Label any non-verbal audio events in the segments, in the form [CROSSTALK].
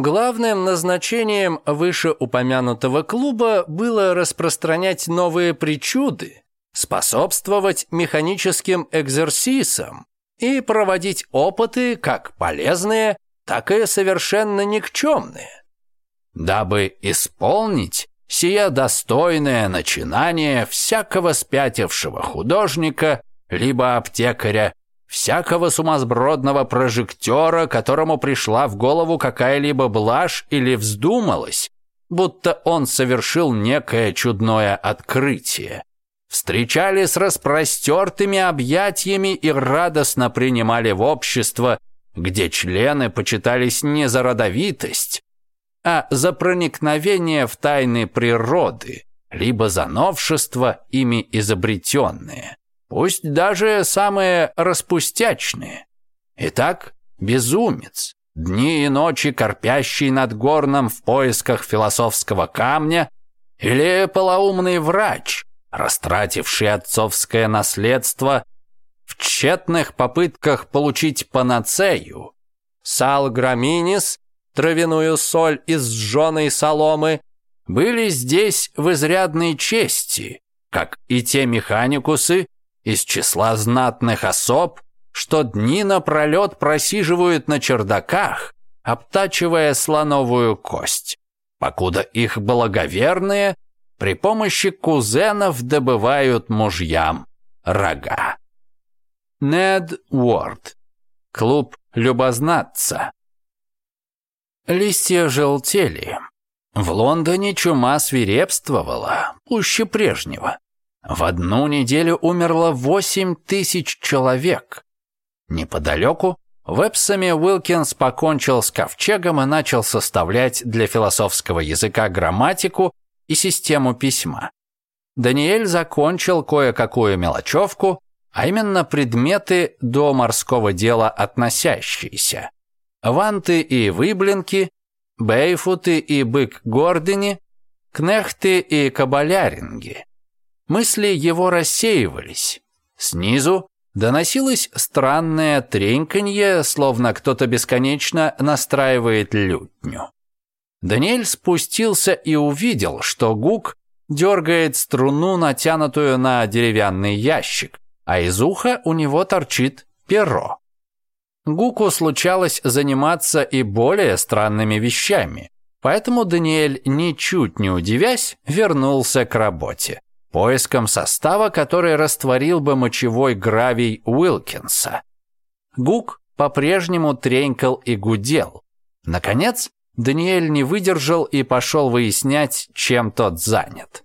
Главным назначением вышеупомянутого клуба было распространять новые причуды, способствовать механическим экзерсисам и проводить опыты как полезные, так и совершенно никчемные. Дабы исполнить сия достойное начинание всякого спятившего художника либо аптекаря всякого сумасбродного прожектора, которому пришла в голову какая-либо блажь или вздумалась, будто он совершил некое чудное открытие. Встречали с распростертыми объятиями и радостно принимали в общество, где члены почитались не за родовитость, а за проникновение в тайны природы, либо за новшества ими изобретенные пусть даже самые распустячные. Итак, безумец, дни и ночи корпящий над горном в поисках философского камня, или полоумный врач, растративший отцовское наследство в тщетных попытках получить панацею, сал граминис, травяную соль из сжженной соломы, были здесь в изрядной чести, как и те механикусы, из числа знатных особ, что дни напролет просиживают на чердаках, обтачивая слоновую кость, покуда их благоверные при помощи кузенов добывают мужьям рога. Нед Уорд. Клуб любознатца. Листья желтели. В Лондоне чума свирепствовала, пуще прежнего. В одну неделю умерло 8 тысяч человек. Неподалеку в Эпсоме Уилкинс покончил с ковчегом и начал составлять для философского языка грамматику и систему письма. Даниэль закончил кое-какую мелочевку, а именно предметы до морского дела относящиеся. Ванты и выблинки, бейфуты и бык-гордени, кнехты и кабаляринги. Мысли его рассеивались. Снизу доносилось странное треньканье, словно кто-то бесконечно настраивает лютню. Даниэль спустился и увидел, что Гук дергает струну, натянутую на деревянный ящик, а из уха у него торчит перо. Гуку случалось заниматься и более странными вещами, поэтому Даниэль, ничуть не удивясь, вернулся к работе поиском состава, который растворил бы мочевой гравий Уилкинса. Гук по-прежнему тренькал и гудел. Наконец, Даниэль не выдержал и пошел выяснять, чем тот занят.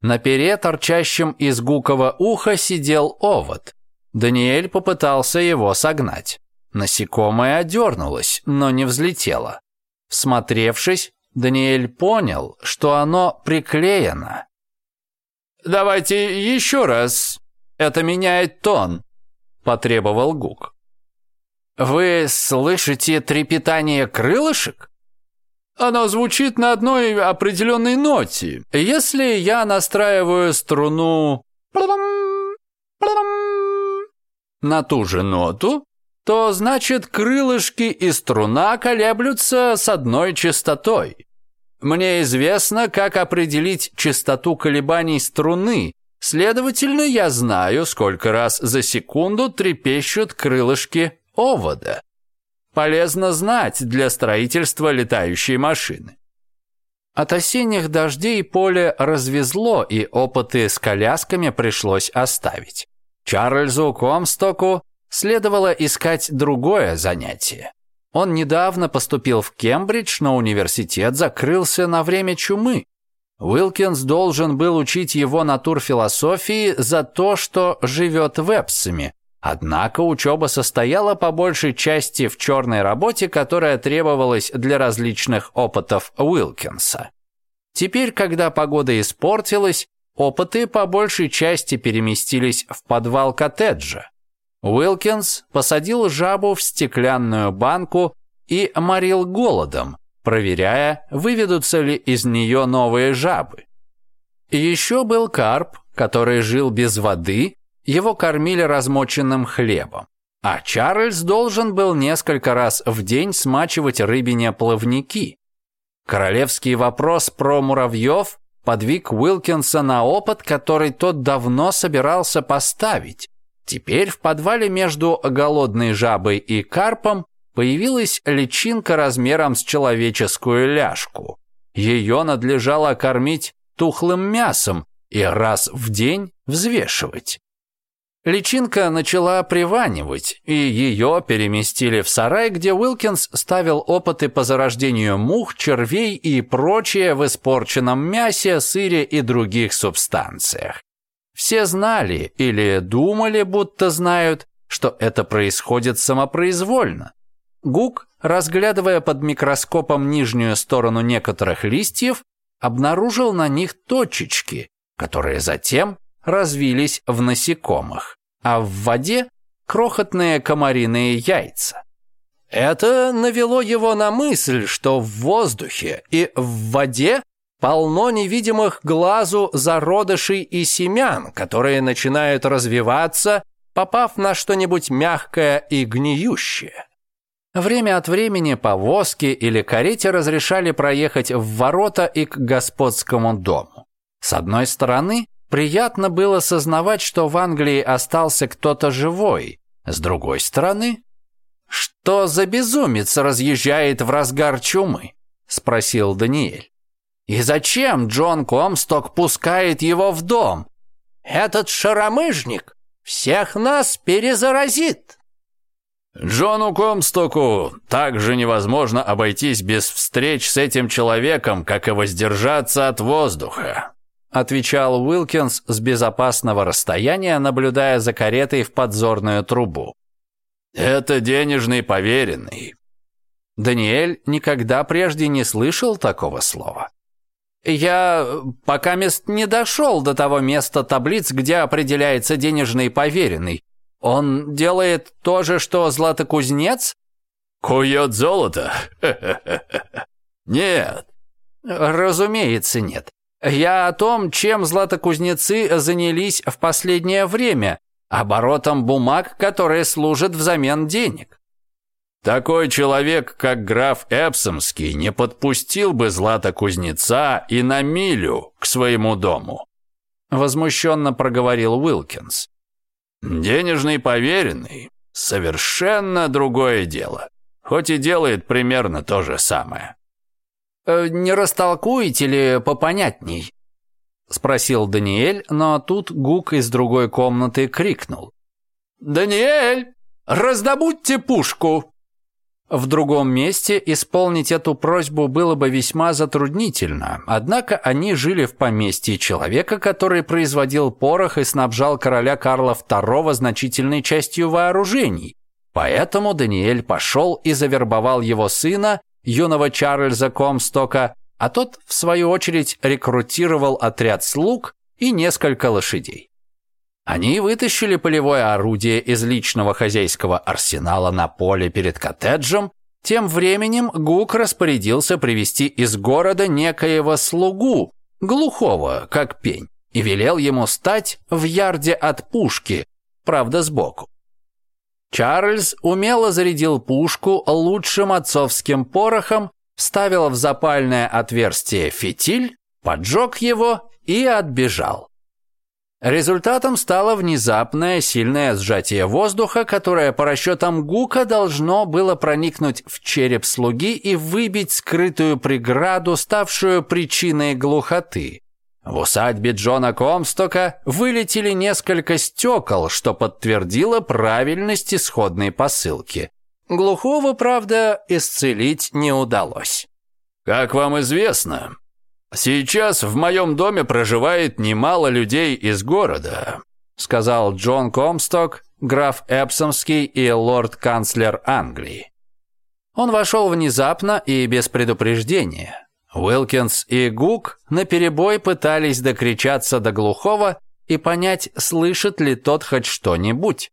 На пере, торчащем из гукова уха, сидел овод. Даниэль попытался его согнать. Насекомое одернулось, но не взлетело. Всмотревшись, Даниэль понял, что оно приклеено, «Давайте еще раз. Это меняет тон», – потребовал Гук. «Вы слышите трепетание крылышек?» Оно звучит на одной определенной ноте. Если я настраиваю струну на ту же ноту, то значит крылышки и струна колеблются с одной частотой. Мне известно, как определить частоту колебаний струны, следовательно, я знаю, сколько раз за секунду трепещут крылышки овода. Полезно знать для строительства летающей машины. От осенних дождей поле развезло, и опыты с колясками пришлось оставить. Чарльзу Комстоку следовало искать другое занятие. Он недавно поступил в Кембридж, но университет закрылся на время чумы. Уилкинс должен был учить его натурфилософии за то, что живет вебсами. Однако учеба состояла по большей части в черной работе, которая требовалась для различных опытов Уилкинса. Теперь, когда погода испортилась, опыты по большей части переместились в подвал коттеджа. Уилкинс посадил жабу в стеклянную банку и морил голодом, проверяя, выведутся ли из нее новые жабы. Еще был карп, который жил без воды, его кормили размоченным хлебом. А Чарльз должен был несколько раз в день смачивать рыбине плавники. Королевский вопрос про муравьев подвиг Уилкинса на опыт, который тот давно собирался поставить, Теперь в подвале между голодной жабой и карпом появилась личинка размером с человеческую ляжку. Ее надлежало кормить тухлым мясом и раз в день взвешивать. Личинка начала приванивать, и ее переместили в сарай, где Уилкинс ставил опыты по зарождению мух, червей и прочее в испорченном мясе, сыре и других субстанциях. Все знали или думали, будто знают, что это происходит самопроизвольно. Гук, разглядывая под микроскопом нижнюю сторону некоторых листьев, обнаружил на них точечки, которые затем развились в насекомых, а в воде крохотные комариные яйца. Это навело его на мысль, что в воздухе и в воде полно невидимых глазу зародышей и семян, которые начинают развиваться, попав на что-нибудь мягкое и гниющее. Время от времени повозки или карете разрешали проехать в ворота и к господскому дому. С одной стороны, приятно было сознавать, что в Англии остался кто-то живой. С другой стороны, что за безумец разъезжает в разгар чумы? Спросил Даниэль. И зачем Джон Комсток пускает его в дом? Этот шаромыжник всех нас перезаразит. Джону Комстоку также невозможно обойтись без встреч с этим человеком, как и воздержаться от воздуха, отвечал Уилкинс с безопасного расстояния, наблюдая за каретой в подзорную трубу. Это денежный поверенный. Даниэль никогда прежде не слышал такого слова. Я пока мест не дошел до того места таблиц, где определяется денежный поверенный. Он делает то же, что златокузнец? Кует золото? [LAUGHS] Нет. Разумеется, нет. Я о том, чем златокузнецы занялись в последнее время, оборотом бумаг, которые служат взамен денег. Такой человек, как граф Эпсомский, не подпустил бы Злата Кузнеца и на милю к своему дому. Возмущенно проговорил Уилкинс. Денежный поверенный – совершенно другое дело, хоть и делает примерно то же самое. «Э, «Не растолкуете ли попонятней?» – спросил Даниэль, но тут Гук из другой комнаты крикнул. «Даниэль, раздобудьте пушку!» В другом месте исполнить эту просьбу было бы весьма затруднительно, однако они жили в поместье человека, который производил порох и снабжал короля Карла II значительной частью вооружений. Поэтому Даниэль пошел и завербовал его сына, юного Чарльза Комстока, а тот, в свою очередь, рекрутировал отряд слуг и несколько лошадей. Они вытащили полевое орудие из личного хозяйского арсенала на поле перед коттеджем. Тем временем Гук распорядился привести из города некоего слугу, глухого, как пень, и велел ему стать в ярде от пушки, правда сбоку. Чарльз умело зарядил пушку лучшим отцовским порохом, вставил в запальное отверстие фитиль, поджег его и отбежал. Результатом стало внезапное сильное сжатие воздуха, которое по расчетам Гука должно было проникнуть в череп слуги и выбить скрытую преграду, ставшую причиной глухоты. В усадьбе Джона Комстока вылетели несколько стекол, что подтвердило правильность исходной посылки. Глухого, правда, исцелить не удалось. «Как вам известно, «Сейчас в моем доме проживает немало людей из города», сказал Джон Комсток, граф Эпсомский и лорд-канцлер Англии. Он вошел внезапно и без предупреждения. Уилкинс и Гук наперебой пытались докричаться до глухого и понять, слышит ли тот хоть что-нибудь.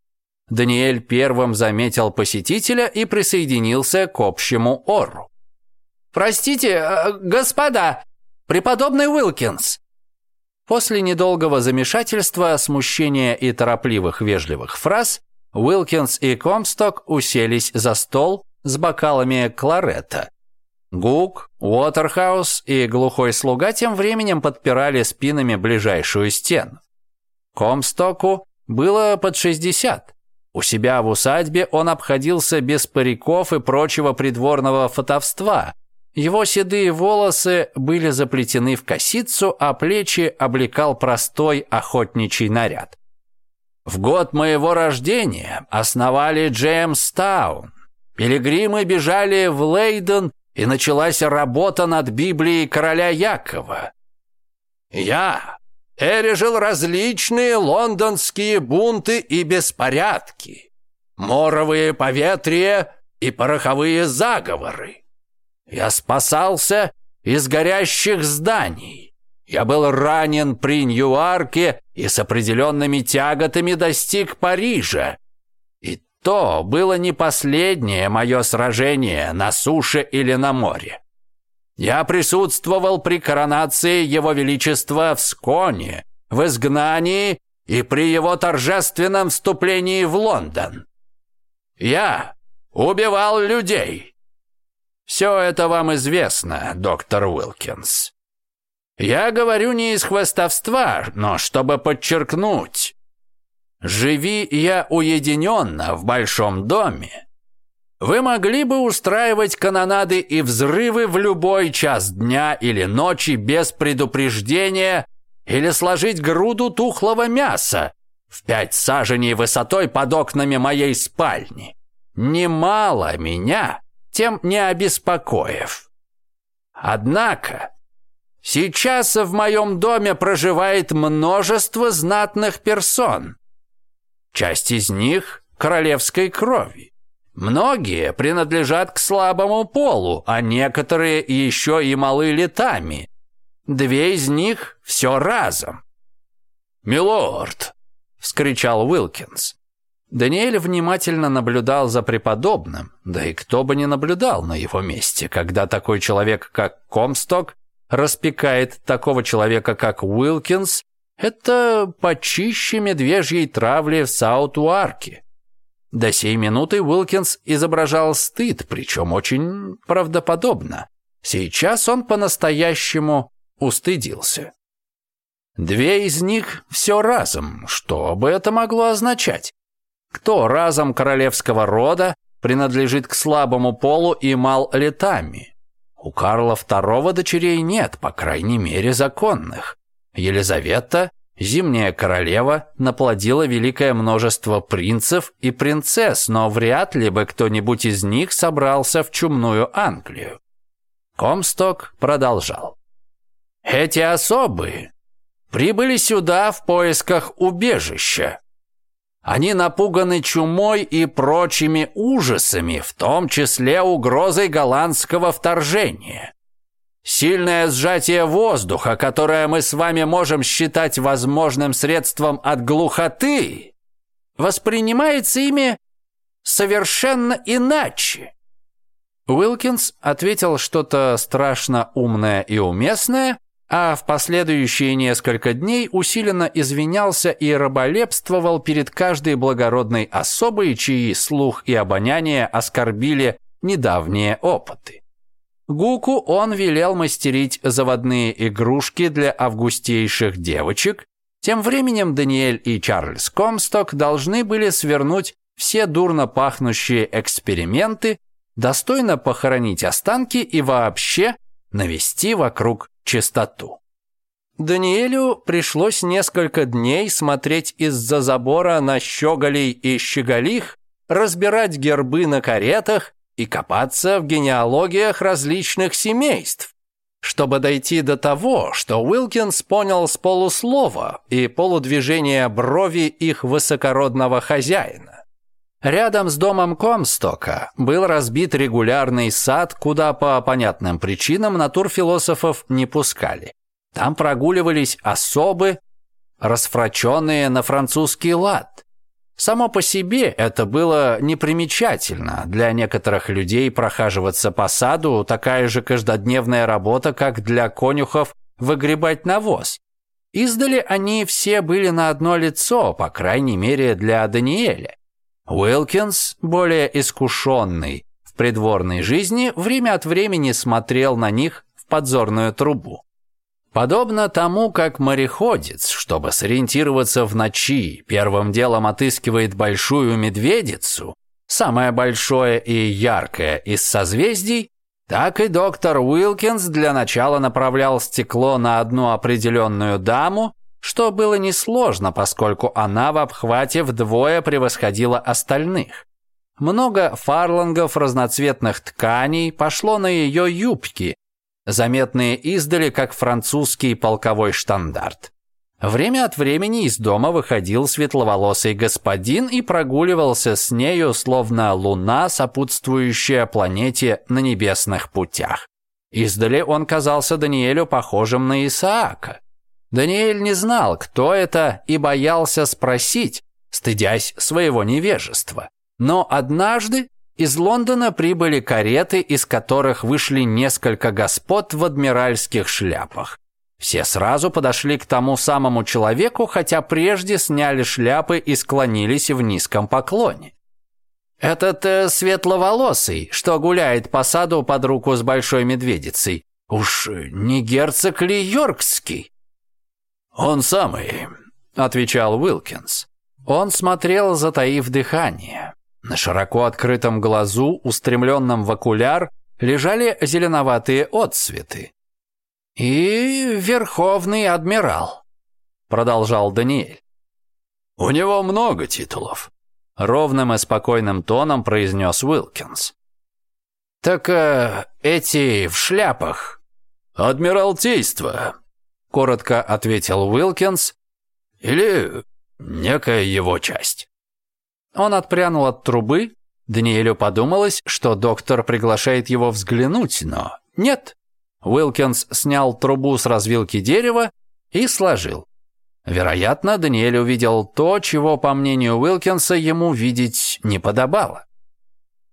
Даниэль первым заметил посетителя и присоединился к общему ору. «Простите, э, господа, «Преподобный Уилкинс!» После недолгого замешательства, смущения и торопливых вежливых фраз Уилкинс и Комсток уселись за стол с бокалами кларета. Гук, Уотерхаус и глухой слуга тем временем подпирали спинами ближайшую стену. Комстоку было под 60. У себя в усадьбе он обходился без париков и прочего придворного фатовства. Его седые волосы были заплетены в косицу, а плечи облекал простой охотничий наряд. В год моего рождения основали Джеймстаун. Пилигримы бежали в Лейден, и началась работа над Библией короля Якова. Я пережил различные лондонские бунты и беспорядки, моровые поветрия и пороховые заговоры. Я спасался из горящих зданий. Я был ранен при Ньюарке и с определенными тяготами достиг Парижа. И то было не последнее мое сражение на суше или на море. Я присутствовал при коронации Его Величества в Сконе, в изгнании и при его торжественном вступлении в Лондон. Я убивал людей, все это вам известно, доктор Уилкинс. Я говорю не из хвастовства, но чтобы подчеркнуть. Живи я уединенно в большом доме. Вы могли бы устраивать канонады и взрывы в любой час дня или ночи без предупреждения или сложить груду тухлого мяса в пять саженей высотой под окнами моей спальни. Немало меня тем не обеспокоив. Однако, сейчас в моем доме проживает множество знатных персон. Часть из них королевской крови. Многие принадлежат к слабому полу, а некоторые еще и малы летами. Две из них все разом. «Милорд!» — вскричал Уилкинс. Даниэль внимательно наблюдал за преподобным, да и кто бы не наблюдал на его месте, когда такой человек, как Комсток, распекает такого человека, как Уилкинс, это почище медвежьей травли в Саут-Уарке. До сей минуты Уилкинс изображал стыд, причем очень правдоподобно. Сейчас он по-настоящему устыдился. Две из них все разом, что бы это могло означать? кто разом королевского рода принадлежит к слабому полу и мал летами. У Карла II дочерей нет, по крайней мере, законных. Елизавета, зимняя королева, наплодила великое множество принцев и принцесс, но вряд ли бы кто-нибудь из них собрался в чумную Англию. Комсток продолжал. «Эти особые прибыли сюда в поисках убежища, они напуганы чумой и прочими ужасами, в том числе угрозой голландского вторжения. Сильное сжатие воздуха, которое мы с вами можем считать возможным средством от глухоты, воспринимается ими совершенно иначе. Уилкинс ответил что-то страшно умное и уместное, а в последующие несколько дней усиленно извинялся и раболепствовал перед каждой благородной особой, чьи слух и обоняние оскорбили недавние опыты. Гуку он велел мастерить заводные игрушки для августейших девочек. Тем временем Даниэль и Чарльз Комсток должны были свернуть все дурно пахнущие эксперименты, достойно похоронить останки и вообще навести вокруг чистоту. Даниэлю пришлось несколько дней смотреть из-за забора на щеголей и щеголих, разбирать гербы на каретах и копаться в генеалогиях различных семейств, чтобы дойти до того, что Уилкинс понял с полуслова и полудвижения брови их высокородного хозяина. Рядом с домом Комстока был разбит регулярный сад, куда по понятным причинам натурфилософов не пускали. Там прогуливались особы, расфраченные на французский лад. Само по себе это было непримечательно. Для некоторых людей прохаживаться по саду такая же каждодневная работа, как для конюхов выгребать навоз. Издали они все были на одно лицо, по крайней мере для Даниэля. Уилкинс, более искушенный в придворной жизни, время от времени смотрел на них в подзорную трубу. Подобно тому, как мореходец, чтобы сориентироваться в ночи, первым делом отыскивает большую медведицу, самое большое и яркое из созвездий, так и доктор Уилкинс для начала направлял стекло на одну определенную даму, что было несложно, поскольку она в обхвате вдвое превосходила остальных. Много фарлангов разноцветных тканей пошло на ее юбки, заметные издали как французский полковой штандарт. Время от времени из дома выходил светловолосый господин и прогуливался с нею, словно луна, сопутствующая планете на небесных путях. Издали он казался Даниэлю похожим на Исаака. Даниэль не знал, кто это, и боялся спросить, стыдясь своего невежества. Но однажды из Лондона прибыли кареты, из которых вышли несколько господ в адмиральских шляпах. Все сразу подошли к тому самому человеку, хотя прежде сняли шляпы и склонились в низком поклоне. «Этот э, светловолосый, что гуляет по саду под руку с большой медведицей, уж не герцог ли Йоркский?» «Он самый», — отвечал Уилкинс. Он смотрел, затаив дыхание. На широко открытом глазу, устремленном в окуляр, лежали зеленоватые отцветы. «И верховный адмирал», — продолжал Даниэль. «У него много титулов», — ровным и спокойным тоном произнес Уилкинс. «Так э, эти в шляпах?» «Адмиралтейство», — коротко ответил Уилкинс. «Или некая его часть». Он отпрянул от трубы. Даниэлю подумалось, что доктор приглашает его взглянуть, но нет. Уилкинс снял трубу с развилки дерева и сложил. Вероятно, Даниэль увидел то, чего, по мнению Уилкинса, ему видеть не подобало.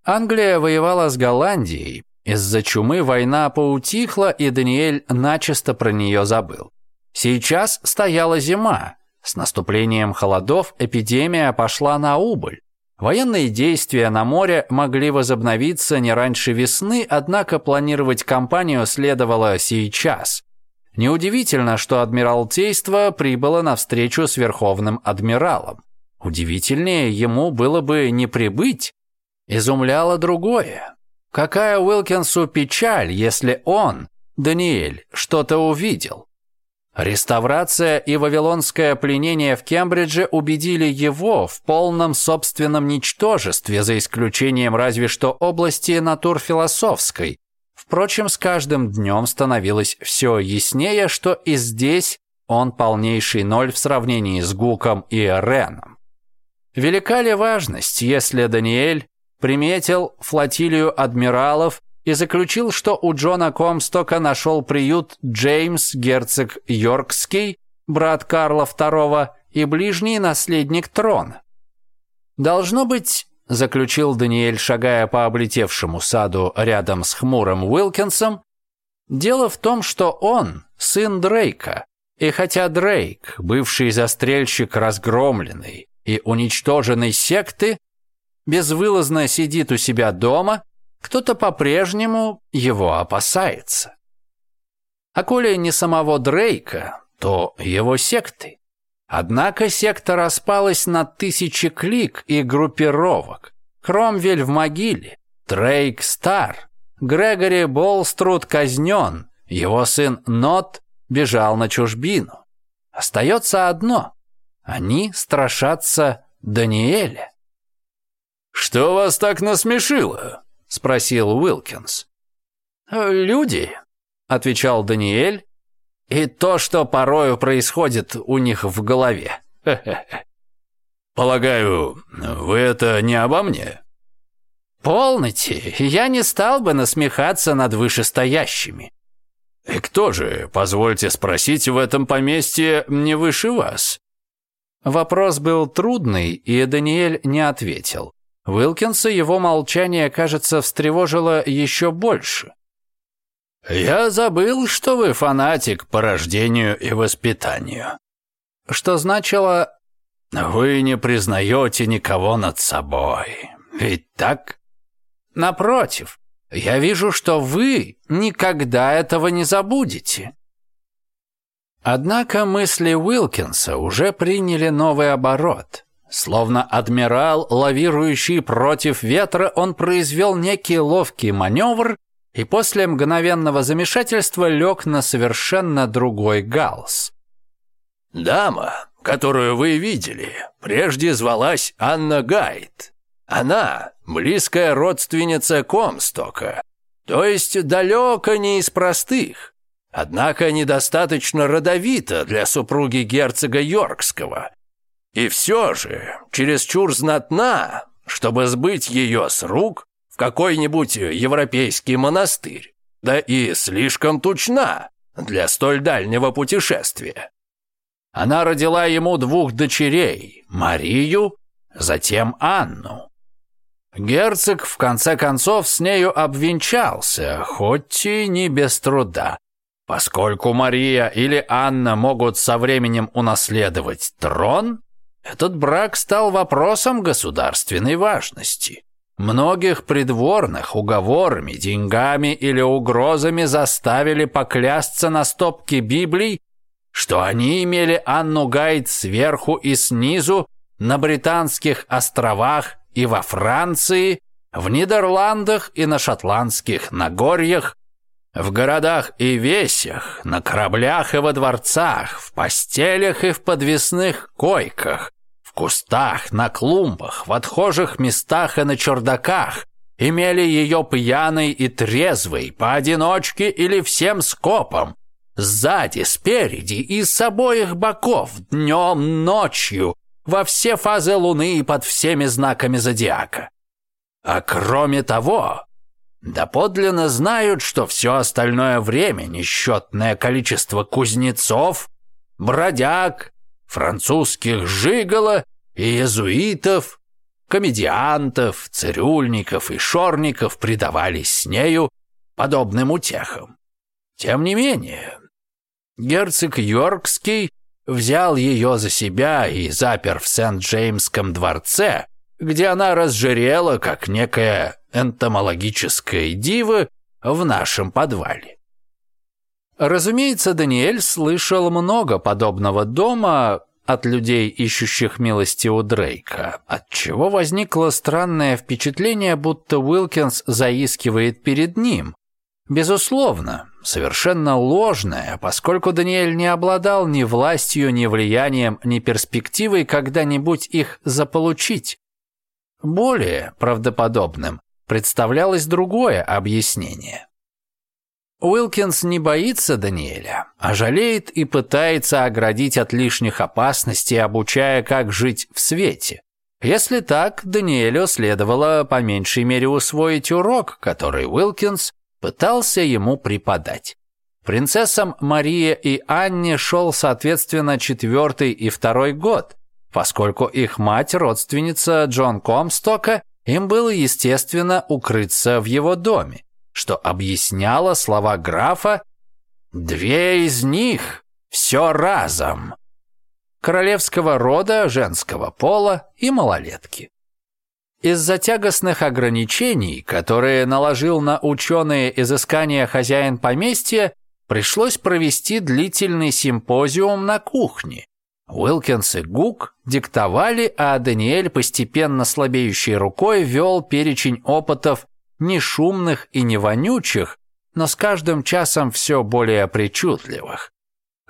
Англия воевала с Голландией, из-за чумы война поутихла, и Даниэль начисто про нее забыл. Сейчас стояла зима. С наступлением холодов эпидемия пошла на убыль. Военные действия на море могли возобновиться не раньше весны, однако планировать кампанию следовало сейчас. Неудивительно, что Адмиралтейство прибыло на встречу с Верховным Адмиралом. Удивительнее ему было бы не прибыть. Изумляло другое. Какая Уилкинсу печаль, если он, Даниэль, что-то увидел? Реставрация и вавилонское пленение в Кембридже убедили его в полном собственном ничтожестве, за исключением разве что области натурфилософской. Впрочем, с каждым днем становилось все яснее, что и здесь он полнейший ноль в сравнении с Гуком и Реном. Велика ли важность, если Даниэль Приметил флотилию адмиралов и заключил, что у Джона Комстока нашел приют Джеймс Герцог Йоркский, брат Карла II и ближний наследник трона. Должно быть, заключил Даниэль, шагая по облетевшему саду рядом с хмурым Уилкинсом, дело в том, что он сын Дрейка. И хотя Дрейк, бывший застрельщик разгромленный и уничтоженной секты, безвылазно сидит у себя дома, кто-то по-прежнему его опасается. А коли не самого Дрейка, то его секты. Однако секта распалась на тысячи клик и группировок. Кромвель в могиле, Дрейк стар, Грегори Болструд казнен, его сын Нот бежал на чужбину. Остается одно – они страшатся Даниэля. «Что вас так насмешило?» – спросил Уилкинс. «Э, «Люди», – отвечал Даниэль, – «и то, что порою происходит у них в голове». [LAUGHS] «Полагаю, вы это не обо мне?» «Полноте, я не стал бы насмехаться над вышестоящими». «И кто же, позвольте спросить, в этом поместье не выше вас?» Вопрос был трудный, и Даниэль не ответил. Уилкинса его молчание, кажется, встревожило еще больше. «Я забыл, что вы фанатик по рождению и воспитанию». Что значило «Вы не признаете никого над собой, ведь так?» «Напротив, я вижу, что вы никогда этого не забудете». Однако мысли Уилкинса уже приняли новый оборот – Словно адмирал, лавирующий против ветра, он произвел некий ловкий маневр и после мгновенного замешательства лег на совершенно другой галс. «Дама, которую вы видели, прежде звалась Анна Гайд. Она – близкая родственница Комстока, то есть далеко не из простых, однако недостаточно родовита для супруги герцога Йоркского» И все же, чересчур знатна, чтобы сбыть ее с рук в какой-нибудь европейский монастырь, да и слишком тучна для столь дальнего путешествия. Она родила ему двух дочерей, Марию, затем Анну. Герцог в конце концов с нею обвенчался, хоть и не без труда, поскольку Мария или Анна могут со временем унаследовать трон, этот брак стал вопросом государственной важности. Многих придворных уговорами, деньгами или угрозами заставили поклясться на стопке Библий, что они имели Анну Гайд сверху и снизу, на Британских островах и во Франции, в Нидерландах и на Шотландских Нагорьях, в городах и весях, на кораблях и во дворцах, в постелях и в подвесных койках, в кустах, на клумбах, в отхожих местах и на чердаках имели ее пьяный и трезвый, поодиночке или всем скопом, сзади, спереди и с обоих боков, днем, ночью, во все фазы луны и под всеми знаками зодиака. А кроме того, доподлинно знают, что все остальное время несчетное количество кузнецов, бродяг, французских жигало и иезуитов, комедиантов, цирюльников и шорников предавались с нею подобным утехам. Тем не менее, герцог Йоркский взял ее за себя и запер в Сент-Джеймском дворце – где она разжирела, как некая энтомологическая дива в нашем подвале. Разумеется, Даниэль слышал много подобного дома от людей, ищущих милости у Дрейка, отчего возникло странное впечатление, будто Уилкинс заискивает перед ним. Безусловно, совершенно ложное, поскольку Даниэль не обладал ни властью, ни влиянием, ни перспективой когда-нибудь их заполучить. Более правдоподобным представлялось другое объяснение. Уилкинс не боится Даниэля, а жалеет и пытается оградить от лишних опасностей, обучая, как жить в свете. Если так, Даниэлю следовало по меньшей мере усвоить урок, который Уилкинс пытался ему преподать. Принцессам Мария и Анне шел, соответственно, четвертый и второй год, Поскольку их мать – родственница Джон Комстока, им было, естественно, укрыться в его доме, что объясняло слова графа «Две из них все разом» королевского рода, женского пола и малолетки. Из-за тягостных ограничений, которые наложил на ученые изыскания хозяин поместья, пришлось провести длительный симпозиум на кухне, Уилкинс и Гук диктовали, а Даниэль постепенно слабеющей рукой вел перечень опытов не шумных и не вонючих, но с каждым часом все более причудливых.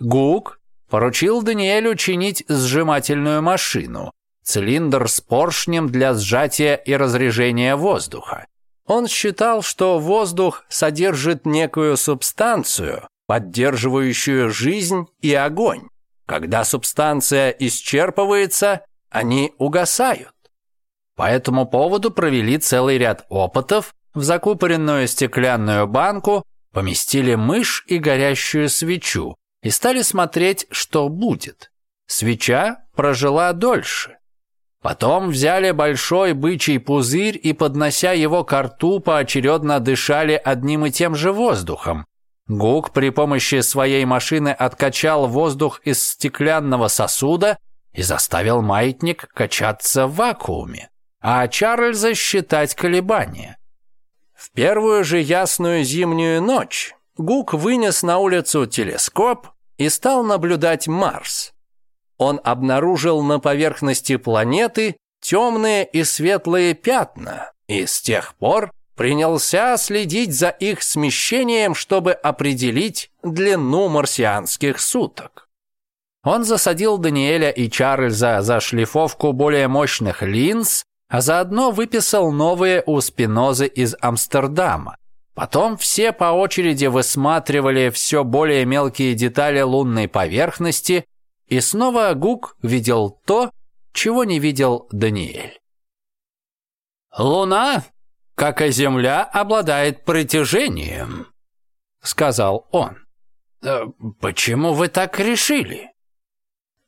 Гук поручил Даниэлю чинить сжимательную машину, цилиндр с поршнем для сжатия и разрежения воздуха. Он считал, что воздух содержит некую субстанцию, поддерживающую жизнь и огонь. Когда субстанция исчерпывается, они угасают. По этому поводу провели целый ряд опытов, в закупоренную стеклянную банку поместили мышь и горящую свечу и стали смотреть, что будет. Свеча прожила дольше. Потом взяли большой бычий пузырь и, поднося его к рту, поочередно дышали одним и тем же воздухом, Гук при помощи своей машины откачал воздух из стеклянного сосуда и заставил маятник качаться в вакууме, а Чарльза считать колебания. В первую же ясную зимнюю ночь Гук вынес на улицу телескоп и стал наблюдать Марс. Он обнаружил на поверхности планеты темные и светлые пятна и с тех пор принялся следить за их смещением, чтобы определить длину марсианских суток. Он засадил Даниэля и Чарльза за шлифовку более мощных линз, а заодно выписал новые у Спинозы из Амстердама. Потом все по очереди высматривали все более мелкие детали лунной поверхности, и снова Гук видел то, чего не видел Даниэль. «Луна как и Земля обладает притяжением», — сказал он. «Э, «Почему вы так решили?»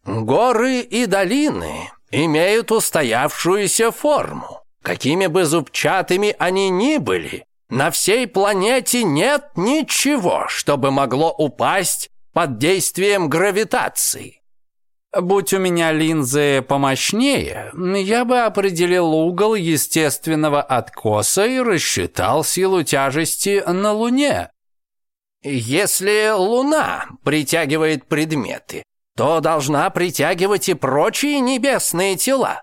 «Горы и долины имеют устоявшуюся форму. Какими бы зубчатыми они ни были, на всей планете нет ничего, чтобы могло упасть под действием гравитации. Будь у меня линзы помощнее, я бы определил угол естественного откоса и рассчитал силу тяжести на Луне. Если Луна притягивает предметы, то должна притягивать и прочие небесные тела,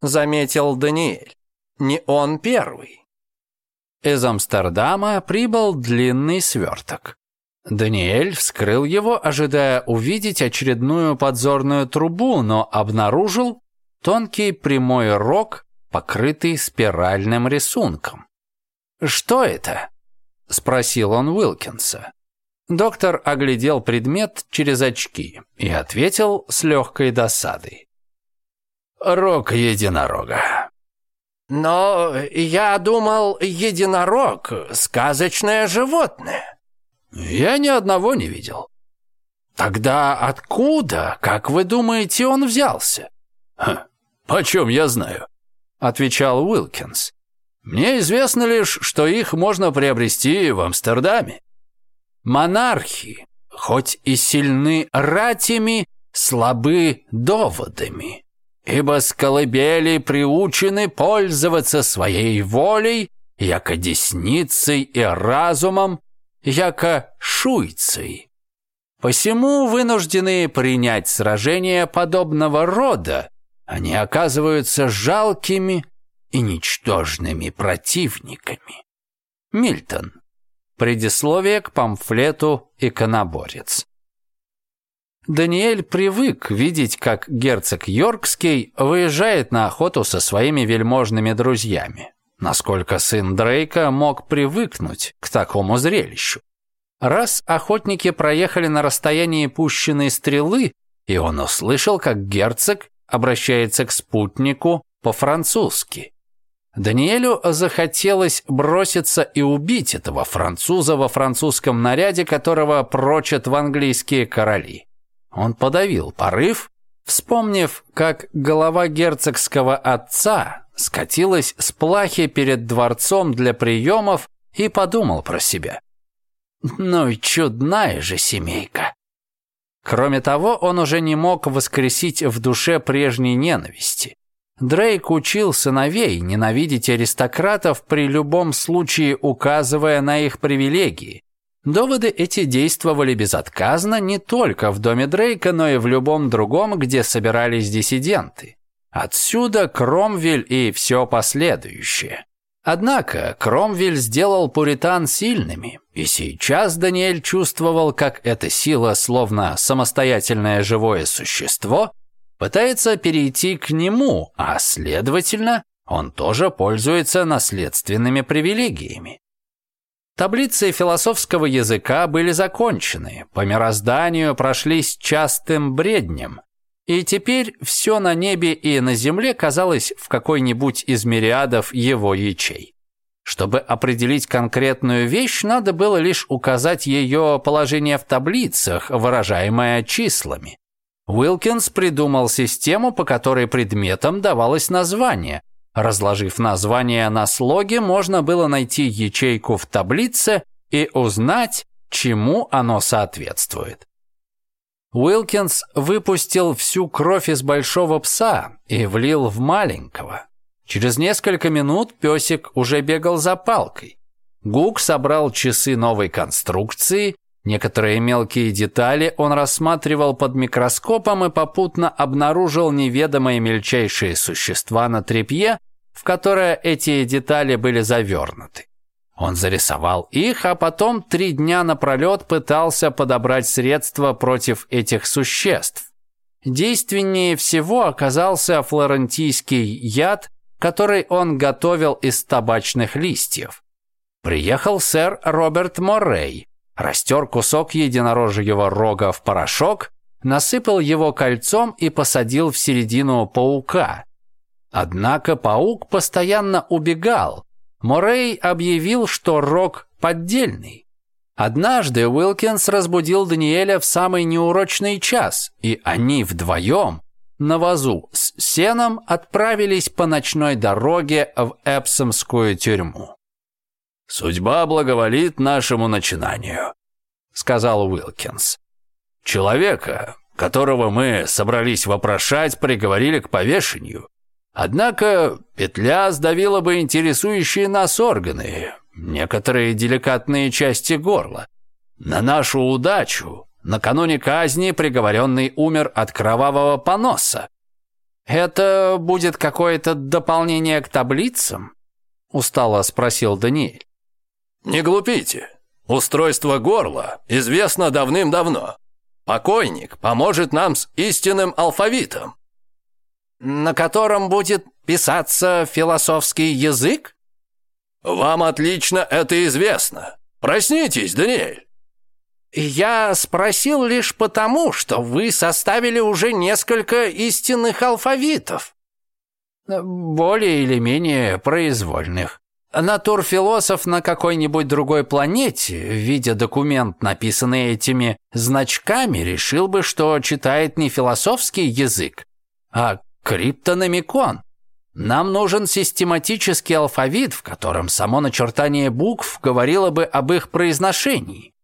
заметил Даниэль. Не он первый. Из Амстердама прибыл длинный сверток. Даниэль вскрыл его, ожидая увидеть очередную подзорную трубу, но обнаружил тонкий прямой рог, покрытый спиральным рисунком. «Что это?» – спросил он Уилкинса. Доктор оглядел предмет через очки и ответил с легкой досадой. «Рог единорога». «Но я думал, единорог – сказочное животное». Я ни одного не видел. Тогда откуда, как вы думаете, он взялся? Ха, почем я знаю? Отвечал Уилкинс. Мне известно лишь, что их можно приобрести в Амстердаме. Монархи, хоть и сильны ратями, слабы доводами, ибо с колыбели приучены пользоваться своей волей, якодесницей и разумом, яко шуйцы. Посему вынуждены принять сражения подобного рода, они оказываются жалкими и ничтожными противниками. Мильтон. Предисловие к памфлету «Иконоборец». Даниэль привык видеть, как герцог Йоркский выезжает на охоту со своими вельможными друзьями. Насколько сын Дрейка мог привыкнуть к такому зрелищу? Раз охотники проехали на расстоянии пущенной стрелы, и он услышал, как герцог обращается к спутнику по-французски. Даниэлю захотелось броситься и убить этого француза во французском наряде, которого прочат в английские короли. Он подавил порыв, вспомнив, как голова герцогского отца скатилась с плахи перед дворцом для приемов и подумал про себя. Ну и чудная же семейка. Кроме того, он уже не мог воскресить в душе прежней ненависти. Дрейк учил сыновей ненавидеть аристократов при любом случае указывая на их привилегии. Доводы эти действовали безотказно не только в доме Дрейка, но и в любом другом, где собирались диссиденты. Отсюда Кромвель и все последующее. Однако Кромвель сделал пуритан сильными, и сейчас Даниэль чувствовал, как эта сила, словно самостоятельное живое существо, пытается перейти к нему, а, следовательно, он тоже пользуется наследственными привилегиями. Таблицы философского языка были закончены, по мирозданию прошлись частым бреднем, и теперь все на небе и на земле казалось в какой-нибудь из мириадов его ячей. Чтобы определить конкретную вещь, надо было лишь указать ее положение в таблицах, выражаемое числами. Уилкинс придумал систему, по которой предметам давалось название. Разложив название на слоги, можно было найти ячейку в таблице и узнать, чему оно соответствует. Уилкинс выпустил всю кровь из большого пса и влил в маленького. Через несколько минут песик уже бегал за палкой. Гук собрал часы новой конструкции, некоторые мелкие детали он рассматривал под микроскопом и попутно обнаружил неведомые мельчайшие существа на тряпье, в которое эти детали были завернуты. Он зарисовал их, а потом три дня напролет пытался подобрать средства против этих существ. Действеннее всего оказался флорентийский яд, который он готовил из табачных листьев. Приехал сэр Роберт Моррей, растер кусок единорожьего рога в порошок, насыпал его кольцом и посадил в середину паука. Однако паук постоянно убегал – Морей объявил, что рок поддельный. Однажды Уилкинс разбудил Даниэля в самый неурочный час, и они вдвоем на вазу с сеном отправились по ночной дороге в Эпсомскую тюрьму. «Судьба благоволит нашему начинанию», — сказал Уилкинс. «Человека, которого мы собрались вопрошать, приговорили к повешению. Однако петля сдавила бы интересующие нас органы, некоторые деликатные части горла. На нашу удачу накануне казни приговоренный умер от кровавого поноса. «Это будет какое-то дополнение к таблицам?» – устало спросил Даниэль. «Не глупите. Устройство горла известно давным-давно. Покойник поможет нам с истинным алфавитом на котором будет писаться философский язык? Вам отлично это известно. Проснитесь, Даниэль. Я спросил лишь потому, что вы составили уже несколько истинных алфавитов. Более или менее произвольных. Натурфилософ на какой-нибудь другой планете, видя документ, написанный этими значками, решил бы, что читает не философский язык, а Криптономикон. Нам нужен систематический алфавит, в котором само начертание букв говорило бы об их произношении.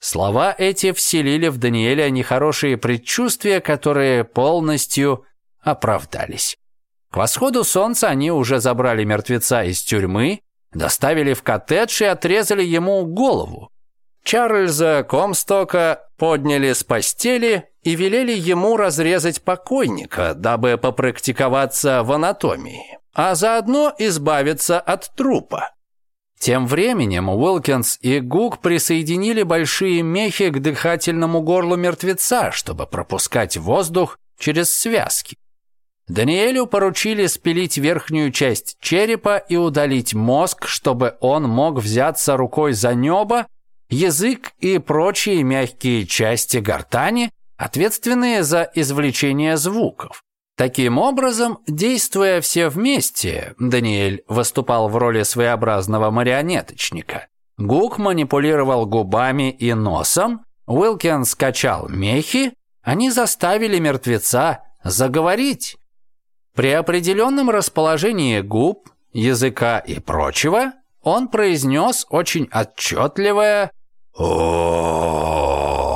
Слова эти вселили в Даниэля нехорошие предчувствия, которые полностью оправдались. К восходу солнца они уже забрали мертвеца из тюрьмы, доставили в коттедж и отрезали ему голову. Чарльза Комстока подняли с постели и велели ему разрезать покойника, дабы попрактиковаться в анатомии, а заодно избавиться от трупа. Тем временем Уилкинс и Гук присоединили большие мехи к дыхательному горлу мертвеца, чтобы пропускать воздух через связки. Даниэлю поручили спилить верхнюю часть черепа и удалить мозг, чтобы он мог взяться рукой за небо, язык и прочие мягкие части гортани, ответственные за извлечение звуков. Таким образом, действуя все вместе, Даниэль выступал в роли своеобразного марионеточника. Гук манипулировал губами и носом, Уилкин скачал мехи, они заставили мертвеца заговорить. При определенном расположении губ, языка и прочего он произнес очень отчетливое о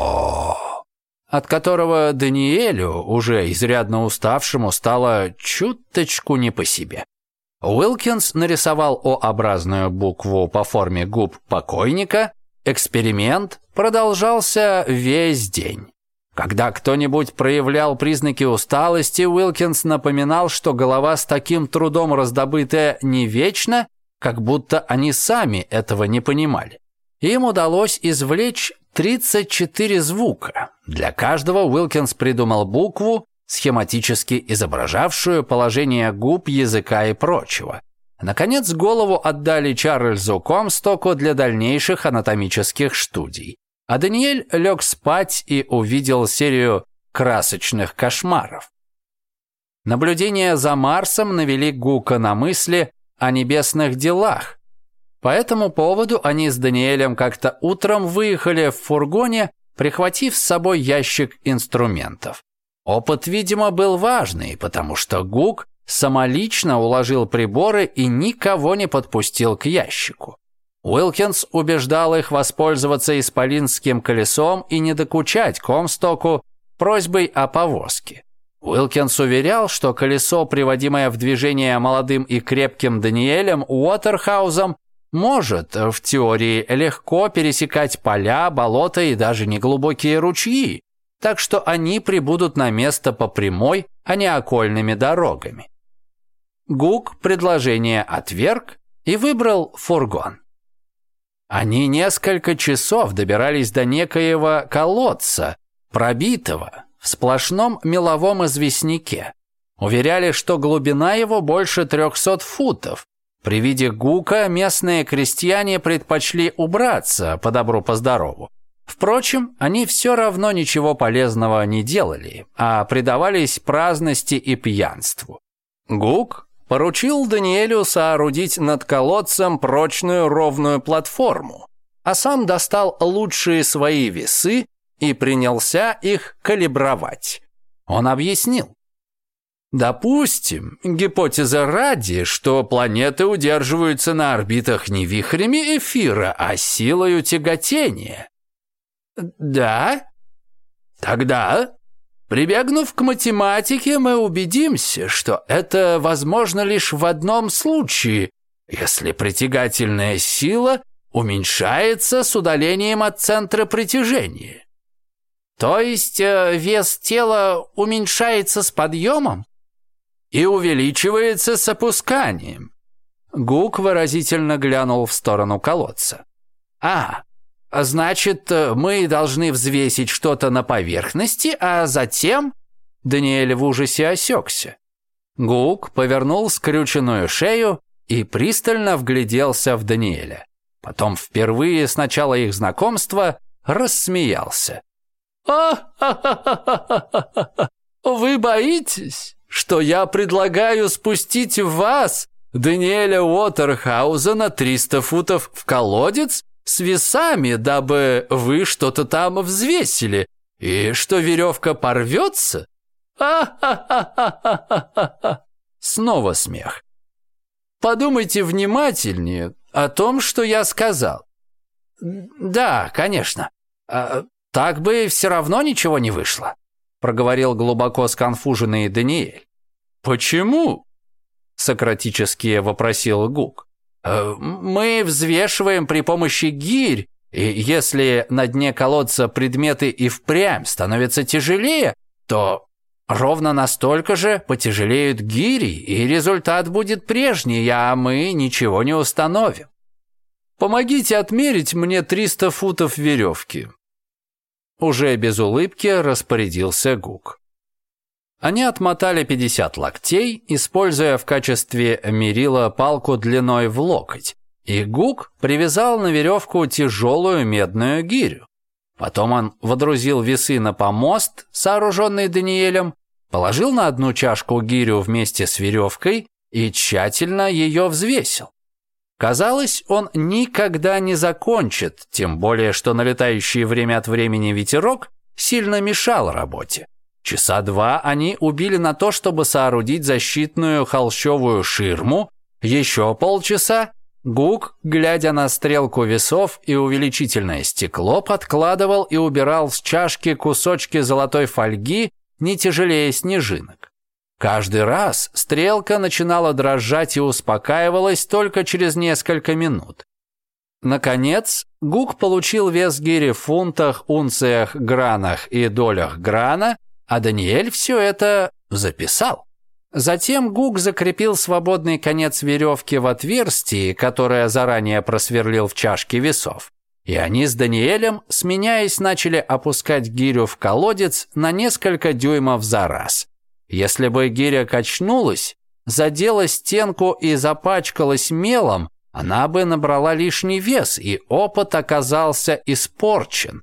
от которого Даниэлю, уже изрядно уставшему, стало чуточку не по себе. Уилкинс нарисовал О-образную букву по форме губ покойника. Эксперимент продолжался весь день. Когда кто-нибудь проявлял признаки усталости, Уилкинс напоминал, что голова с таким трудом раздобытая не вечно, как будто они сами этого не понимали. Им удалось извлечь 34 звука. Для каждого Уилкинс придумал букву, схематически изображавшую положение губ, языка и прочего. Наконец, голову отдали Чарльзу Комстоку для дальнейших анатомических студий. А Даниэль лег спать и увидел серию красочных кошмаров. Наблюдения за Марсом навели Гука на мысли о небесных делах, по этому поводу они с Даниэлем как-то утром выехали в фургоне, прихватив с собой ящик инструментов. Опыт, видимо, был важный, потому что Гук самолично уложил приборы и никого не подпустил к ящику. Уилкинс убеждал их воспользоваться исполинским колесом и не докучать Комстоку просьбой о повозке. Уилкинс уверял, что колесо, приводимое в движение молодым и крепким Даниэлем Уотерхаузом, может в теории легко пересекать поля, болота и даже неглубокие ручьи, так что они прибудут на место по прямой, а не окольными дорогами. Гук предложение отверг и выбрал фургон. Они несколько часов добирались до некоего колодца, пробитого в сплошном меловом известняке. Уверяли, что глубина его больше 300 футов, при виде гука местные крестьяне предпочли убраться по добру по здорову. Впрочем, они все равно ничего полезного не делали, а предавались праздности и пьянству. Гук поручил Даниэлю соорудить над колодцем прочную ровную платформу, а сам достал лучшие свои весы и принялся их калибровать. Он объяснил, Допустим, гипотеза ради, что планеты удерживаются на орбитах не вихрями эфира, а силою тяготения. Да? Тогда, прибегнув к математике, мы убедимся, что это возможно лишь в одном случае, если притягательная сила уменьшается с удалением от центра притяжения. То есть э, вес тела уменьшается с подъемом? и увеличивается с опусканием. Гук выразительно глянул в сторону колодца. «А, значит, мы должны взвесить что-то на поверхности, а затем...» Даниэль в ужасе осекся. Гук повернул скрюченную шею и пристально вгляделся в Даниэля. Потом впервые с начала их знакомства рассмеялся. «А, «А-ха-ха-ха-ха! Вы боитесь?» что я предлагаю спустить вас, Даниэля Уотерхауза, на 300 футов в колодец с весами, дабы вы что-то там взвесили, и что веревка порвется? А-ха-ха-ха-ха-ха-ха! Снова смех. Подумайте внимательнее о том, что я сказал. Да, конечно. А, так бы все равно ничего не вышло проговорил глубоко сконфуженный Даниэль. «Почему?» — сократически вопросил Гук. «Э, «Мы взвешиваем при помощи гирь, и если на дне колодца предметы и впрямь становятся тяжелее, то ровно настолько же потяжелеют гири, и результат будет прежний, а мы ничего не установим. Помогите отмерить мне 300 футов веревки, уже без улыбки распорядился Гук. Они отмотали 50 локтей, используя в качестве мерила палку длиной в локоть, и Гук привязал на веревку тяжелую медную гирю. Потом он водрузил весы на помост, сооруженный Даниэлем, положил на одну чашку гирю вместе с веревкой и тщательно ее взвесил. Казалось, он никогда не закончит, тем более, что налетающий время от времени ветерок сильно мешал работе. Часа два они убили на то, чтобы соорудить защитную холщовую ширму, еще полчаса Гук, глядя на стрелку весов и увеличительное стекло, подкладывал и убирал с чашки кусочки золотой фольги не тяжелее снежинок. Каждый раз стрелка начинала дрожать и успокаивалась только через несколько минут. Наконец, Гук получил вес гири в фунтах, унциях, гранах и долях грана, а Даниэль все это записал. Затем Гук закрепил свободный конец веревки в отверстии, которое заранее просверлил в чашке весов. И они с Даниэлем, сменяясь, начали опускать гирю в колодец на несколько дюймов за раз. Если бы гиря качнулась, задела стенку и запачкалась мелом, она бы набрала лишний вес, и опыт оказался испорчен.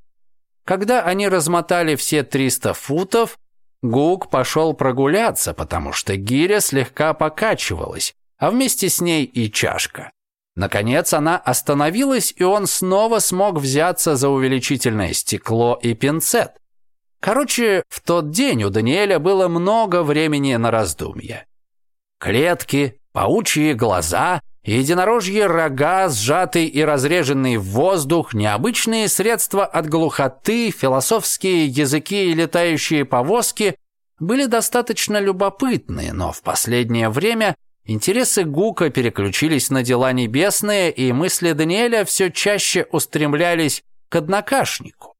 Когда они размотали все 300 футов, Гук пошел прогуляться, потому что гиря слегка покачивалась, а вместе с ней и чашка. Наконец она остановилась, и он снова смог взяться за увеличительное стекло и пинцет. Короче, в тот день у Даниэля было много времени на раздумья. Клетки, паучьи глаза, единорожьи рога, сжатый и разреженный в воздух, необычные средства от глухоты, философские языки и летающие повозки были достаточно любопытны, но в последнее время интересы Гука переключились на дела небесные, и мысли Даниэля все чаще устремлялись к однокашнику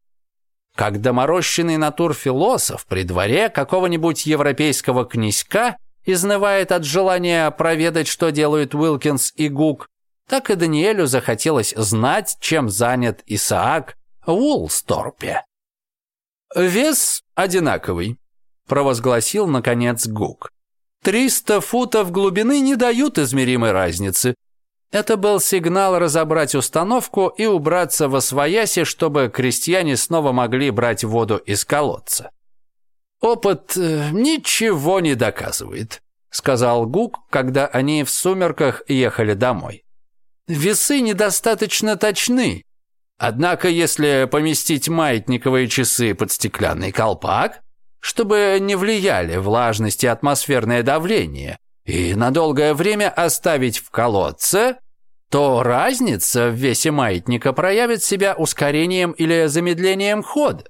как доморощенный натурфилософ при дворе какого-нибудь европейского князька изнывает от желания проведать, что делают Уилкинс и Гук, так и Даниэлю захотелось знать, чем занят Исаак в Улсторпе. «Вес одинаковый», – провозгласил, наконец, Гук. «Триста футов глубины не дают измеримой разницы, это был сигнал разобрать установку и убраться во свояси, чтобы крестьяне снова могли брать воду из колодца. «Опыт э, ничего не доказывает», — сказал Гук, когда они в сумерках ехали домой. «Весы недостаточно точны. Однако, если поместить маятниковые часы под стеклянный колпак, чтобы не влияли влажность и атмосферное давление, и на долгое время оставить в колодце, то разница в весе маятника проявит себя ускорением или замедлением хода.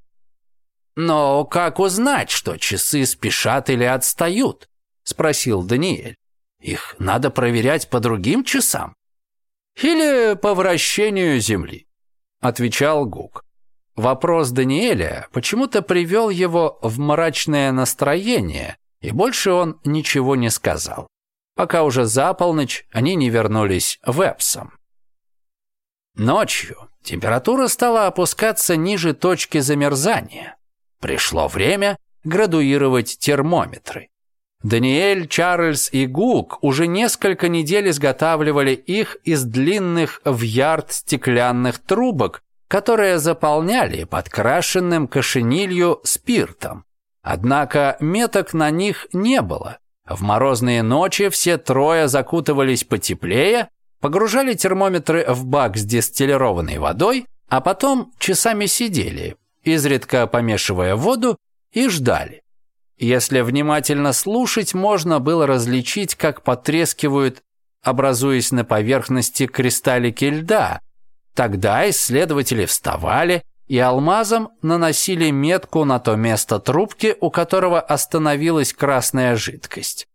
Но как узнать, что часы спешат или отстают? Спросил Даниэль. Их надо проверять по другим часам. Или по вращению Земли, отвечал Гук. Вопрос Даниэля почему-то привел его в мрачное настроение, и больше он ничего не сказал. Пока уже за полночь они не вернулись в Эпсом. Ночью температура стала опускаться ниже точки замерзания. Пришло время градуировать термометры. Даниэль, Чарльз и Гук уже несколько недель изготавливали их из длинных в ярд стеклянных трубок, которые заполняли подкрашенным кошенилью спиртом. Однако меток на них не было. В морозные ночи все трое закутывались потеплее, погружали термометры в бак с дистиллированной водой, а потом часами сидели, изредка помешивая воду, и ждали. Если внимательно слушать, можно было различить, как потрескивают, образуясь на поверхности кристаллики льда. Тогда исследователи вставали, и алмазом наносили метку на то место трубки, у которого остановилась красная жидкость.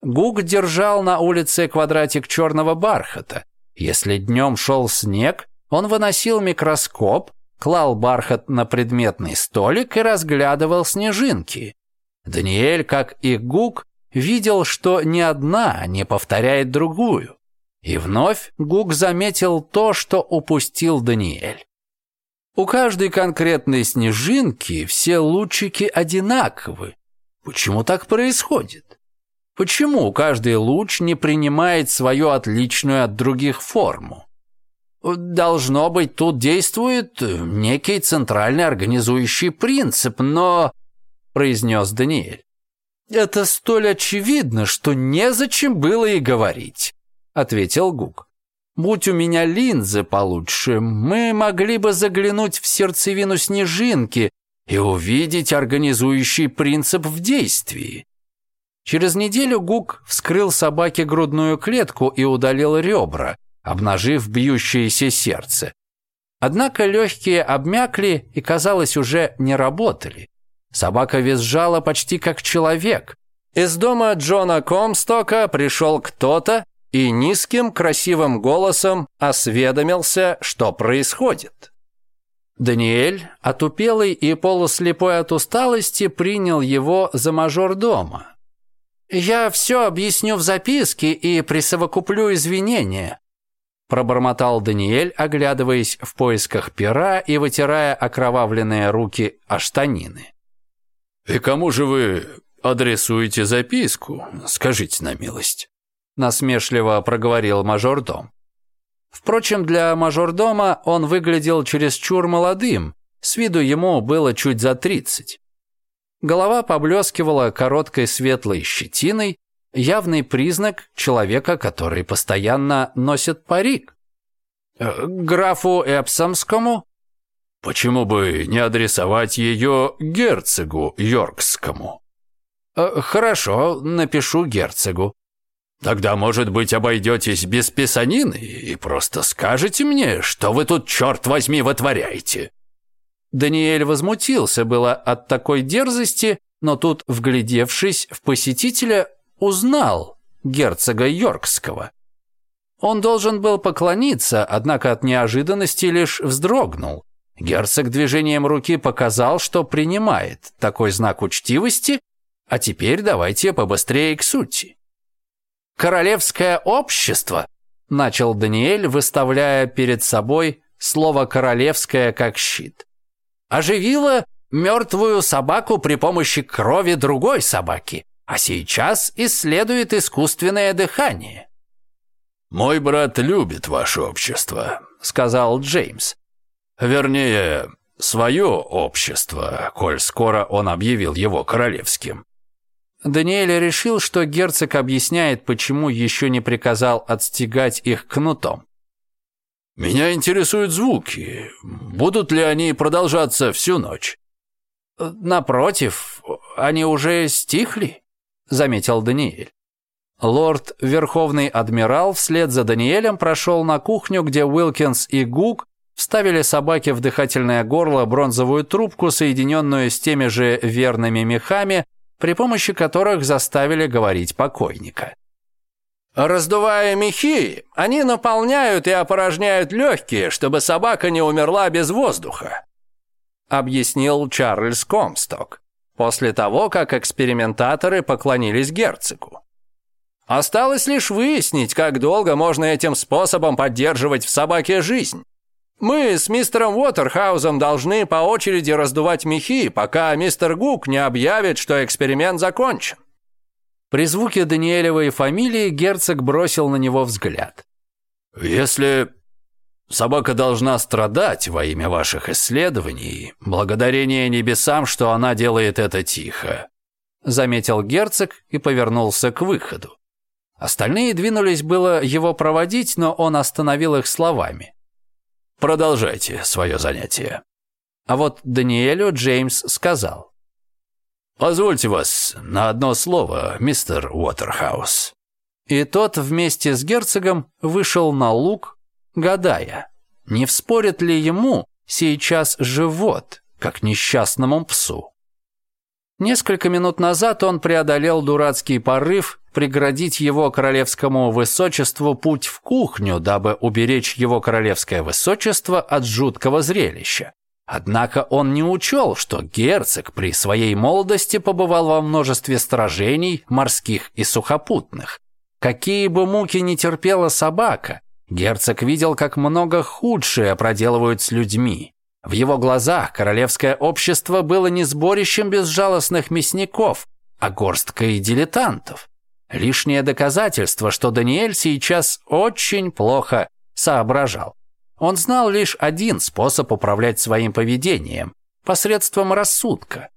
Гук держал на улице квадратик черного бархата. Если днем шел снег, он выносил микроскоп, клал бархат на предметный столик и разглядывал снежинки. Даниэль, как и Гук, видел, что ни одна не повторяет другую. И вновь Гук заметил то, что упустил Даниэль. У каждой конкретной снежинки все лучики одинаковы. Почему так происходит? Почему каждый луч не принимает свою отличную от других форму? Должно быть, тут действует некий центральный организующий принцип, но... произнес Даниэль. Это столь очевидно, что незачем было и говорить, ответил Гук. Будь у меня линзы получше, мы могли бы заглянуть в сердцевину снежинки и увидеть организующий принцип в действии. Через неделю Гук вскрыл собаке грудную клетку и удалил ребра, обнажив бьющееся сердце. Однако легкие обмякли и, казалось, уже не работали. Собака визжала почти как человек. Из дома Джона Комстока пришел кто-то и низким красивым голосом осведомился, что происходит. Даниэль, отупелый и полуслепой от усталости, принял его за мажор дома. «Я все объясню в записке и присовокуплю извинения», пробормотал Даниэль, оглядываясь в поисках пера и вытирая окровавленные руки о штанины. «И кому же вы адресуете записку, скажите на милость?» насмешливо проговорил мажордом. Впрочем, для мажордома он выглядел чересчур молодым, с виду ему было чуть за тридцать. Голова поблескивала короткой светлой щетиной, явный признак человека, который постоянно носит парик. Э, «Графу Эпсомскому?» «Почему бы не адресовать ее герцогу Йоркскому?» э, «Хорошо, напишу герцогу». Тогда, может быть, обойдетесь без писанины и просто скажете мне, что вы тут, черт возьми, вытворяете». Даниэль возмутился было от такой дерзости, но тут, вглядевшись в посетителя, узнал герцога Йоркского. Он должен был поклониться, однако от неожиданности лишь вздрогнул. Герцог движением руки показал, что принимает такой знак учтивости, а теперь давайте побыстрее к сути. «Королевское общество», — начал Даниэль, выставляя перед собой слово «королевское» как щит. «Оживило мертвую собаку при помощи крови другой собаки, а сейчас исследует искусственное дыхание». «Мой брат любит ваше общество», — сказал Джеймс. «Вернее, свое общество, коль скоро он объявил его королевским. Даниэль решил, что герцог объясняет, почему еще не приказал отстегать их кнутом. «Меня интересуют звуки. Будут ли они продолжаться всю ночь?» «Напротив, они уже стихли», — заметил Даниэль. Лорд Верховный Адмирал вслед за Даниэлем прошел на кухню, где Уилкинс и Гук вставили собаке в дыхательное горло бронзовую трубку, соединенную с теми же верными мехами, при помощи которых заставили говорить покойника. Раздувая мехи, они наполняют и опорожняют легкие, чтобы собака не умерла без воздуха, объяснил Чарльз Комсток после того, как экспериментаторы поклонились герцогу. Осталось лишь выяснить, как долго можно этим способом поддерживать в собаке жизнь. Мы с мистером Уотерхаузом должны по очереди раздувать мехи, пока мистер Гук не объявит, что эксперимент закончен». При звуке Даниэлевой фамилии герцог бросил на него взгляд. «Если собака должна страдать во имя ваших исследований, благодарение небесам, что она делает это тихо», заметил герцог и повернулся к выходу. Остальные двинулись было его проводить, но он остановил их словами. Продолжайте свое занятие». А вот Даниэлю Джеймс сказал. «Позвольте вас на одно слово, мистер Уотерхаус». И тот вместе с герцогом вышел на луг, гадая, не вспорит ли ему сейчас живот, как несчастному псу. Несколько минут назад он преодолел дурацкий порыв преградить его королевскому высочеству путь в кухню, дабы уберечь его королевское высочество от жуткого зрелища. Однако он не учел, что герцог при своей молодости побывал во множестве сражений, морских и сухопутных. Какие бы муки не терпела собака, герцог видел, как много худшее проделывают с людьми. В его глазах королевское общество было не сборищем безжалостных мясников, а горсткой дилетантов. Лишнее доказательство, что Даниэль сейчас очень плохо соображал. Он знал лишь один способ управлять своим поведением – посредством рассудка.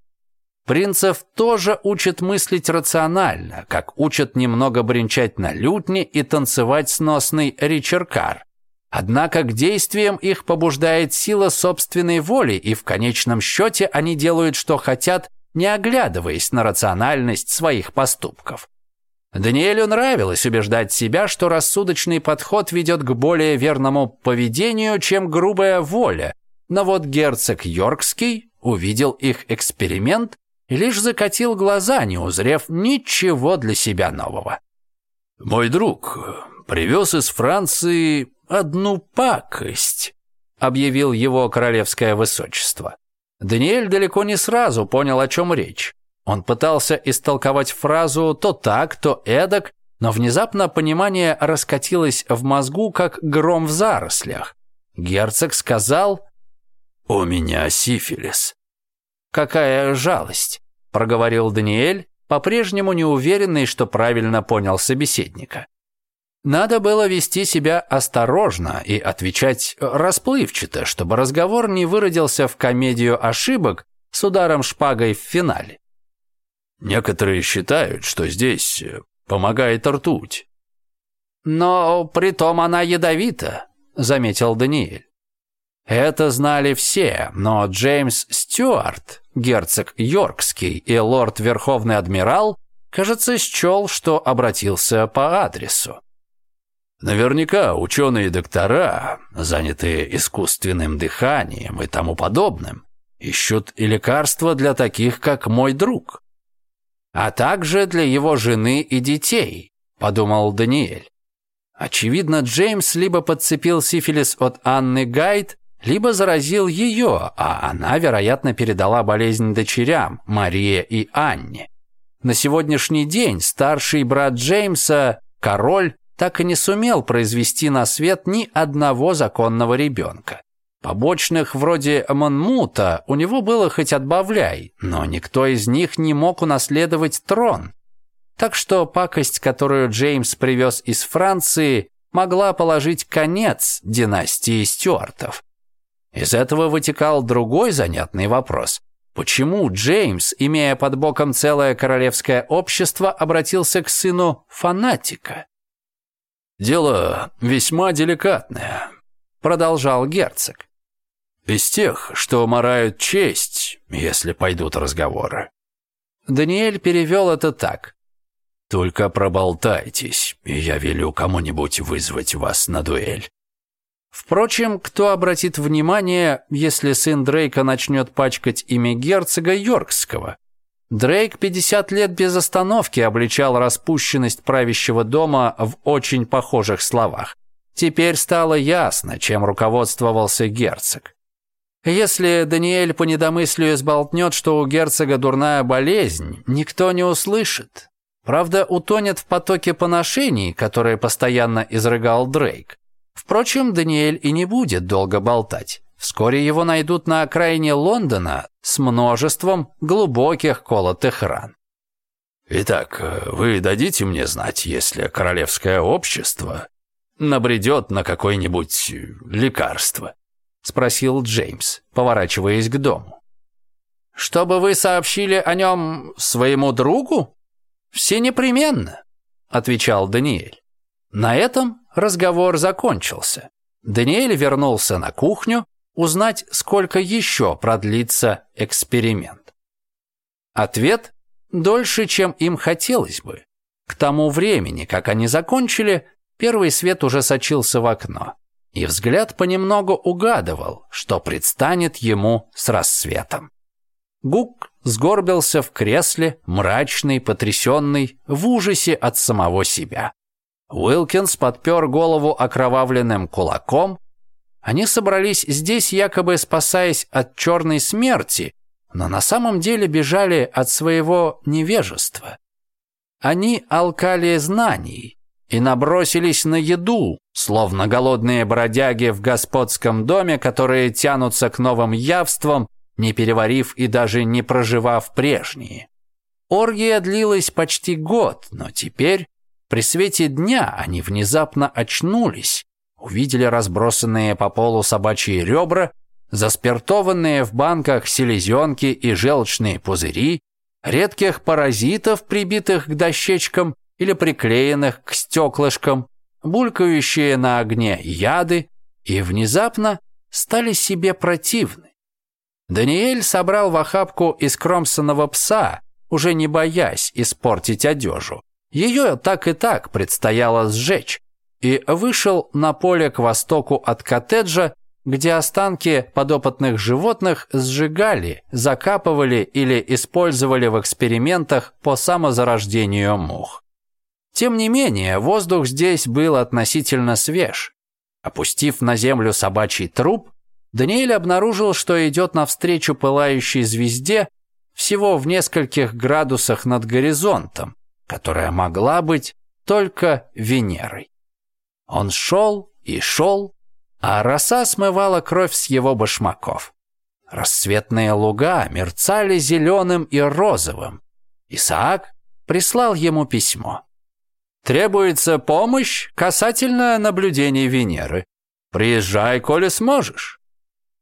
Принцев тоже учат мыслить рационально, как учат немного бренчать на лютне и танцевать сносный ричеркар. Однако к действиям их побуждает сила собственной воли, и в конечном счете они делают, что хотят, не оглядываясь на рациональность своих поступков. Даниэлю нравилось убеждать себя, что рассудочный подход ведет к более верному поведению, чем грубая воля, но вот герцог Йоркский увидел их эксперимент и лишь закатил глаза, не узрев ничего для себя нового. «Мой друг привез из Франции одну пакость», объявил его королевское высочество. Даниэль далеко не сразу понял, о чем речь. Он пытался истолковать фразу то так, то эдак, но внезапно понимание раскатилось в мозгу, как гром в зарослях. Герцог сказал «У меня сифилис». «Какая жалость», — проговорил Даниэль, по-прежнему неуверенный, что правильно понял собеседника. Надо было вести себя осторожно и отвечать расплывчато, чтобы разговор не выродился в комедию ошибок с ударом шпагой в финале. Некоторые считают, что здесь э, помогает ртуть. Но притом она ядовита, заметил Даниэль. Это знали все, но Джеймс Стюарт, герцог Йоркский и лорд-верховный адмирал, кажется, счел, что обратился по адресу. Наверняка ученые доктора, занятые искусственным дыханием и тому подобным, ищут и лекарства для таких, как мой друг а также для его жены и детей», – подумал Даниэль. Очевидно, Джеймс либо подцепил сифилис от Анны Гайд, либо заразил ее, а она, вероятно, передала болезнь дочерям, Марии и Анне. На сегодняшний день старший брат Джеймса, король, так и не сумел произвести на свет ни одного законного ребенка. Побочных вроде Монмута у него было хоть отбавляй, но никто из них не мог унаследовать трон. Так что пакость, которую Джеймс привез из Франции, могла положить конец династии Стюартов. Из этого вытекал другой занятный вопрос. Почему Джеймс, имея под боком целое королевское общество, обратился к сыну фанатика? «Дело весьма деликатное», — продолжал герцог. Из тех, что морают честь, если пойдут разговоры. Даниэль перевел это так. «Только проболтайтесь, и я велю кому-нибудь вызвать вас на дуэль». Впрочем, кто обратит внимание, если сын Дрейка начнет пачкать имя герцога Йоркского? Дрейк 50 лет без остановки обличал распущенность правящего дома в очень похожих словах. Теперь стало ясно, чем руководствовался герцог. Если Даниэль по недомыслию сболтнет, что у герцога дурная болезнь, никто не услышит. Правда, утонет в потоке поношений, которые постоянно изрыгал Дрейк. Впрочем, Даниэль и не будет долго болтать. Вскоре его найдут на окраине Лондона с множеством глубоких колотых ран. «Итак, вы дадите мне знать, если королевское общество набредет на какое-нибудь лекарство?» — спросил Джеймс, поворачиваясь к дому. «Чтобы вы сообщили о нем своему другу?» «Все непременно», — отвечал Даниэль. На этом разговор закончился. Даниэль вернулся на кухню узнать, сколько еще продлится эксперимент. Ответ – дольше, чем им хотелось бы. К тому времени, как они закончили, первый свет уже сочился в окно и взгляд понемногу угадывал, что предстанет ему с рассветом. Гук сгорбился в кресле, мрачный, потрясенный, в ужасе от самого себя. Уилкинс подпер голову окровавленным кулаком. Они собрались здесь, якобы спасаясь от черной смерти, но на самом деле бежали от своего невежества. Они алкали знаний и набросились на еду, Словно голодные бродяги в господском доме, которые тянутся к новым явствам, не переварив и даже не проживав прежние. Оргия длилась почти год, но теперь, при свете дня, они внезапно очнулись, увидели разбросанные по полу собачьи ребра, заспиртованные в банках селезенки и желчные пузыри, редких паразитов, прибитых к дощечкам или приклеенных к стеклышкам, булькающие на огне яды и внезапно стали себе противны. Даниэль собрал в охапку из кромсоного пса, уже не боясь испортить одежу. Ее так и так предстояло сжечь, и вышел на поле к востоку от коттеджа, где останки подопытных животных сжигали, закапывали или использовали в экспериментах по самозарождению мух. Тем не менее, воздух здесь был относительно свеж. Опустив на землю собачий труп, Даниэль обнаружил, что идет навстречу пылающей звезде всего в нескольких градусах над горизонтом, которая могла быть только Венерой. Он шел и шел, а роса смывала кровь с его башмаков. Рассветные луга мерцали зеленым и розовым. Исаак прислал ему письмо. Требуется помощь касательно наблюдений Венеры. Приезжай, коли сможешь».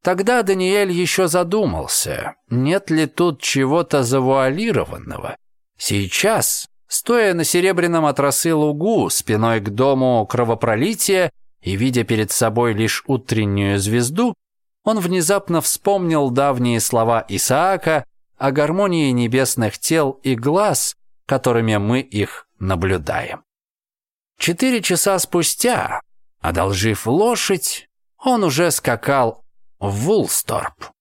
Тогда Даниэль еще задумался, нет ли тут чего-то завуалированного. Сейчас, стоя на серебряном отрасы лугу, спиной к дому кровопролития и видя перед собой лишь утреннюю звезду, он внезапно вспомнил давние слова Исаака о гармонии небесных тел и глаз, которыми мы их наблюдаем. Четыре часа спустя, одолжив лошадь, он уже скакал в Вулсторп.